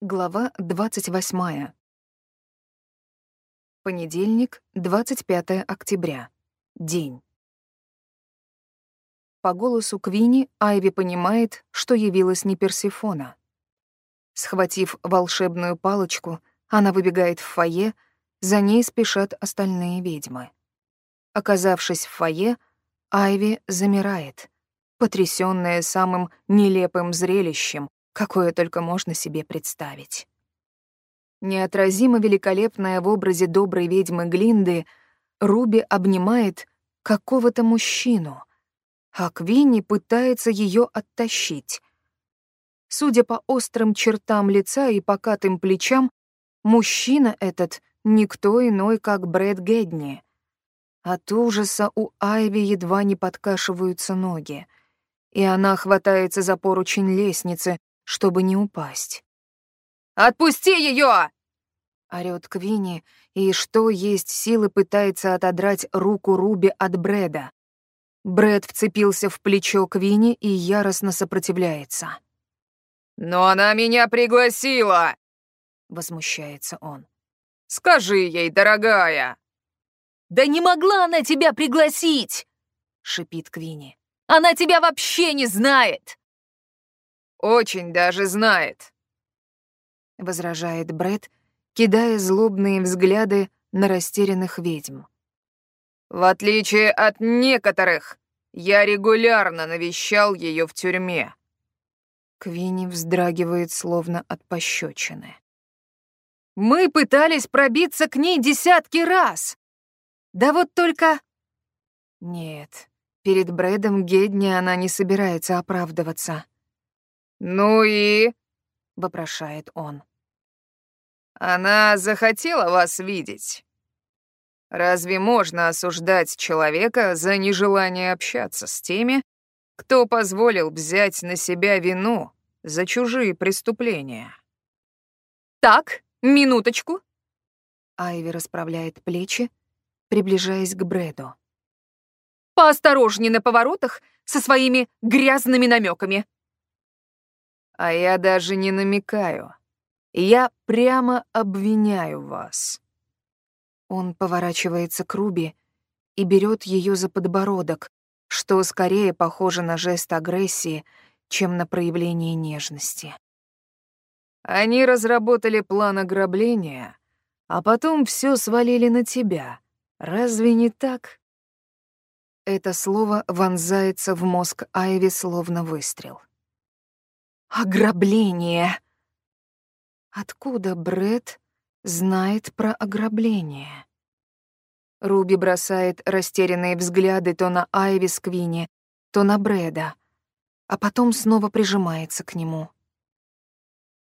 Глава 28. Понедельник, 25 октября. День. По голосу Квини Айви понимает, что явилась не Персифона. Схватив волшебную палочку, она выбегает в фойе, за ней спешат остальные ведьмы. Оказавшись в фойе, Айви замирает, потрясённая самым нелепым зрелищем, какое только можно себе представить. Неотразимо великолепная в образе доброй ведьмы Глинды, Руби обнимает какого-то мужчину, а Квинни пытается ее оттащить. Судя по острым чертам лица и покатым плечам, мужчина этот никто иной, как Брэд Гедни. От ужаса у Айви едва не подкашиваются ноги, и она хватается за поручень лестницы, чтобы не упасть. «Отпусти ее!» Орёт Квинни, и что есть силы пытается отодрать руку Руби от Брэда. Брэд вцепился в плечо Квинни и яростно сопротивляется. «Но она меня пригласила!» — возмущается он. «Скажи ей, дорогая!» «Да не могла она тебя пригласить!» — шипит Квинни. «Она тебя вообще не знает!» Очень даже знает», — возражает Бред, кидая злобные взгляды на растерянных ведьм. «В отличие от некоторых, я регулярно навещал ее в тюрьме». Квинни вздрагивает, словно от пощечины. «Мы пытались пробиться к ней десятки раз. Да вот только...» Нет, перед Брэдом Гедни она не собирается оправдываться. «Ну и?» — вопрошает он. «Она захотела вас видеть. Разве можно осуждать человека за нежелание общаться с теми, кто позволил взять на себя вину за чужие преступления?» «Так, минуточку». Айви расправляет плечи, приближаясь к Брэду. «Поосторожней на поворотах со своими грязными намеками. А я даже не намекаю. Я прямо обвиняю вас. Он поворачивается к Руби и берет ее за подбородок, что скорее похоже на жест агрессии, чем на проявление нежности. Они разработали план ограбления, а потом все свалили на тебя. Разве не так? Это слово вонзается в мозг Айви словно выстрел. Ограбление. Откуда Бред знает про ограбление? Руби бросает растерянные взгляды то на Айви с Квинни, то на Брэда, а потом снова прижимается к нему.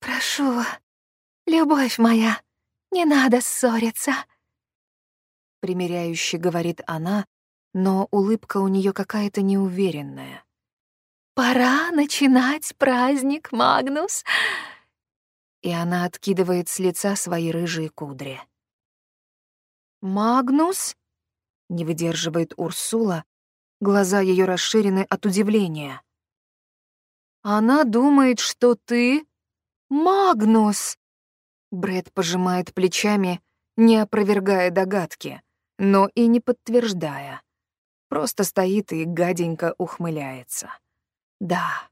«Прошу, любовь моя, не надо ссориться», — примиряюще говорит она, но улыбка у нее какая-то неуверенная. Пора начинать праздник, Магнус. И она откидывает с лица свои рыжие кудри. Магнус? Не выдерживает Урсула, глаза ее расширены от удивления. Она думает, что ты Магнус. Бред пожимает плечами, не опровергая догадки, но и не подтверждая. Просто стоит и гаденько ухмыляется. Да,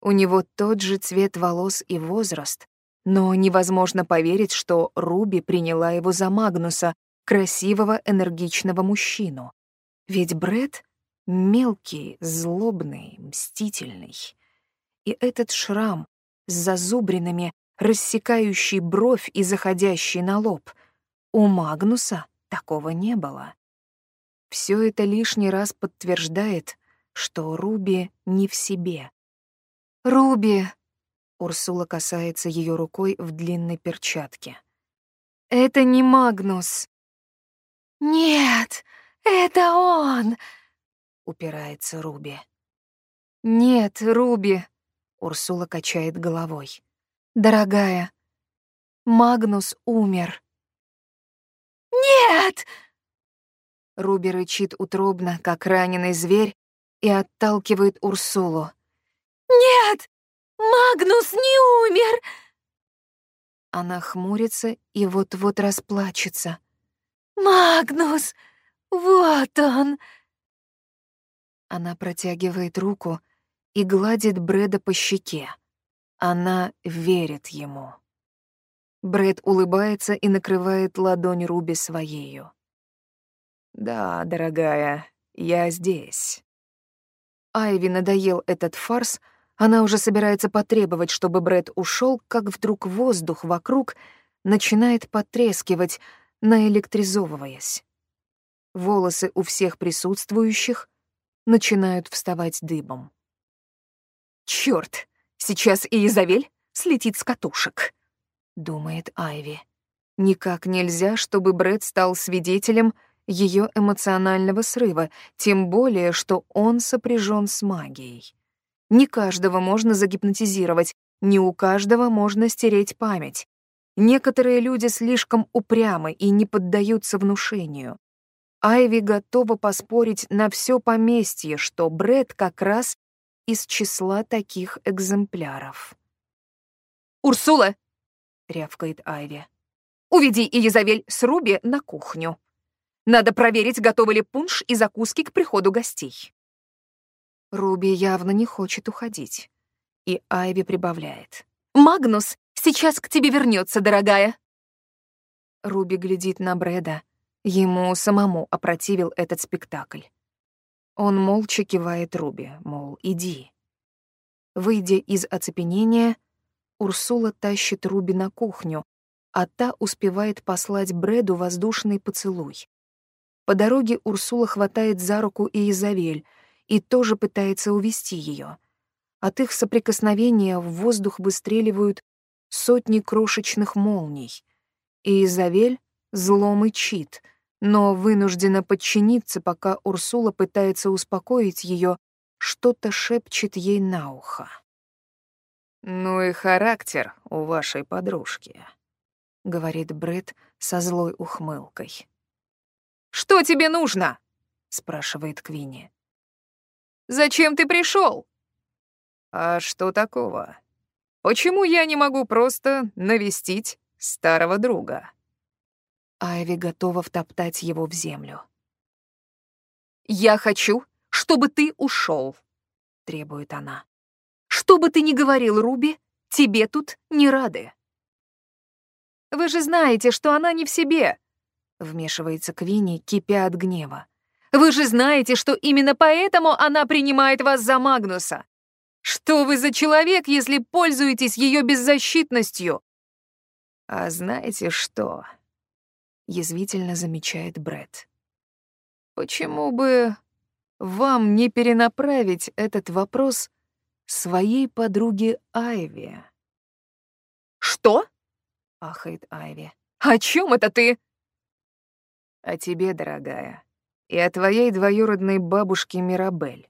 у него тот же цвет волос и возраст, но невозможно поверить, что Руби приняла его за Магнуса, красивого, энергичного мужчину. Ведь Бред мелкий, злобный, мстительный. И этот шрам с зазубринами, рассекающий бровь и заходящий на лоб, у Магнуса такого не было. Все это лишний раз подтверждает, что Руби не в себе. «Руби!» — Урсула касается ее рукой в длинной перчатке. «Это не Магнус!» «Нет, это он!» — упирается Руби. «Нет, Руби!» — Урсула качает головой. «Дорогая, Магнус умер». «Нет!» Руби рычит утробно, как раненый зверь, и отталкивает Урсулу. «Нет! Магнус не умер!» Она хмурится и вот-вот расплачется. «Магнус! Вот он!» Она протягивает руку и гладит Брэда по щеке. Она верит ему. Брэд улыбается и накрывает ладонь Руби своею. «Да, дорогая, я здесь». Айви надоел этот фарс, она уже собирается потребовать, чтобы Брэд ушел, как вдруг воздух вокруг начинает потрескивать, наэлектризовываясь. Волосы у всех присутствующих начинают вставать дыбом. «Чёрт, сейчас и Изавель слетит с катушек», — думает Айви. Никак нельзя, чтобы Брэд стал свидетелем ее эмоционального срыва, тем более, что он сопряжен с магией. Не каждого можно загипнотизировать, не у каждого можно стереть память. Некоторые люди слишком упрямы и не поддаются внушению. Айви готова поспорить на все поместье, что Бред как раз из числа таких экземпляров. «Урсула!» — рявкает Айви. «Уведи Иезавель с Руби на кухню. Надо проверить, готовы ли пунш и закуски к приходу гостей». Руби явно не хочет уходить. И Айви прибавляет. «Магнус сейчас к тебе вернется, дорогая!» Руби глядит на Брэда, Ему самому опротивил этот спектакль. Он молча кивает Руби, мол, иди. Выйдя из оцепенения, Урсула тащит Руби на кухню, а та успевает послать Брэду воздушный поцелуй. По дороге Урсула хватает за руку и Изавель и тоже пытается увести ее. От их соприкосновения в воздух выстреливают сотни крошечных молний, и Изавель зло мычит, но вынуждена подчиниться, пока Урсула пытается успокоить ее, что-то шепчет ей на ухо. «Ну и характер у вашей подружки», — говорит Бред со злой ухмылкой. «Что тебе нужно?» — спрашивает Квинни. «Зачем ты пришел? «А что такого? Почему я не могу просто навестить старого друга?» Айви готова втоптать его в землю. «Я хочу, чтобы ты ушел, требует она. «Что бы ты ни говорил, Руби, тебе тут не рады». «Вы же знаете, что она не в себе», — вмешивается Квинни, кипя от гнева. «Вы же знаете, что именно поэтому она принимает вас за Магнуса. Что вы за человек, если пользуетесь ее беззащитностью?» «А знаете что?» язвительно замечает Бред. Почему бы вам не перенаправить этот вопрос своей подруге Айви? Что? ахает Айви. О чем это ты? О тебе, дорогая, и о твоей двоюродной бабушке Мирабель.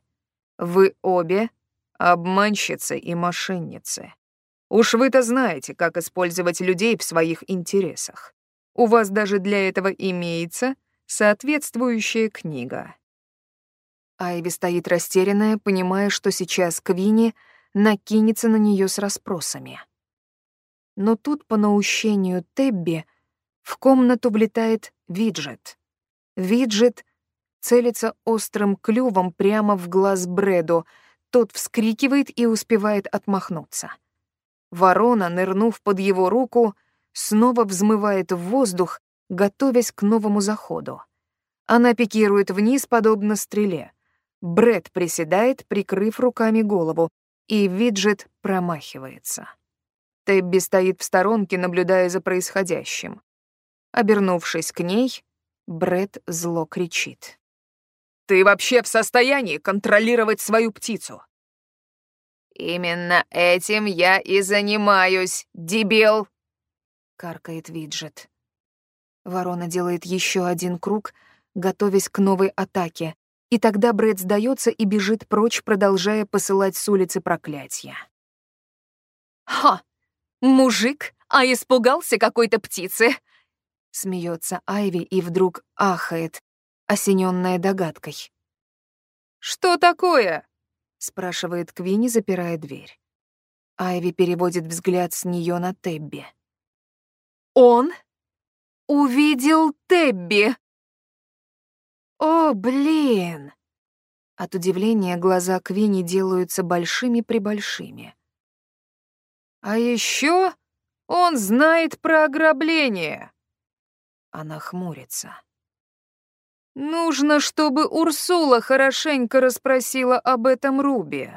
Вы обе обманщицы и мошенницы. Уж вы-то знаете, как использовать людей в своих интересах. У вас даже для этого имеется соответствующая книга. Айви стоит растерянная, понимая, что сейчас Квинни накинется на нее с расспросами. Но тут по наущению Тебби в комнату влетает Виджет. Виджет целится острым клювом прямо в глаз Брэду, тот вскрикивает и успевает отмахнуться. Ворона, нырнув под его руку, снова взмывает в воздух, готовясь к новому заходу. Она пикирует вниз, подобно стреле. Бред приседает, прикрыв руками голову, и Виджет промахивается. Тебби стоит в сторонке, наблюдая за происходящим. Обернувшись к ней, Бред зло кричит. «Ты вообще в состоянии контролировать свою птицу?» «Именно этим я и занимаюсь, дебил!» каркает Виджет. Ворона делает еще один круг, готовясь к новой атаке, и тогда Брэд сдается и бежит прочь, продолжая посылать с улицы проклятия. «Ха! Мужик, а испугался какой-то птицы!» Смеется Айви и вдруг ахает, осененная догадкой. «Что такое?» — спрашивает Квинни, запирая дверь. Айви переводит взгляд с нее на Тебби. Он увидел Тебби. О, блин! От удивления глаза Квинни делаются большими-пребольшими. А еще он знает про ограбление. Она хмурится. Нужно, чтобы Урсула хорошенько расспросила об этом Руби.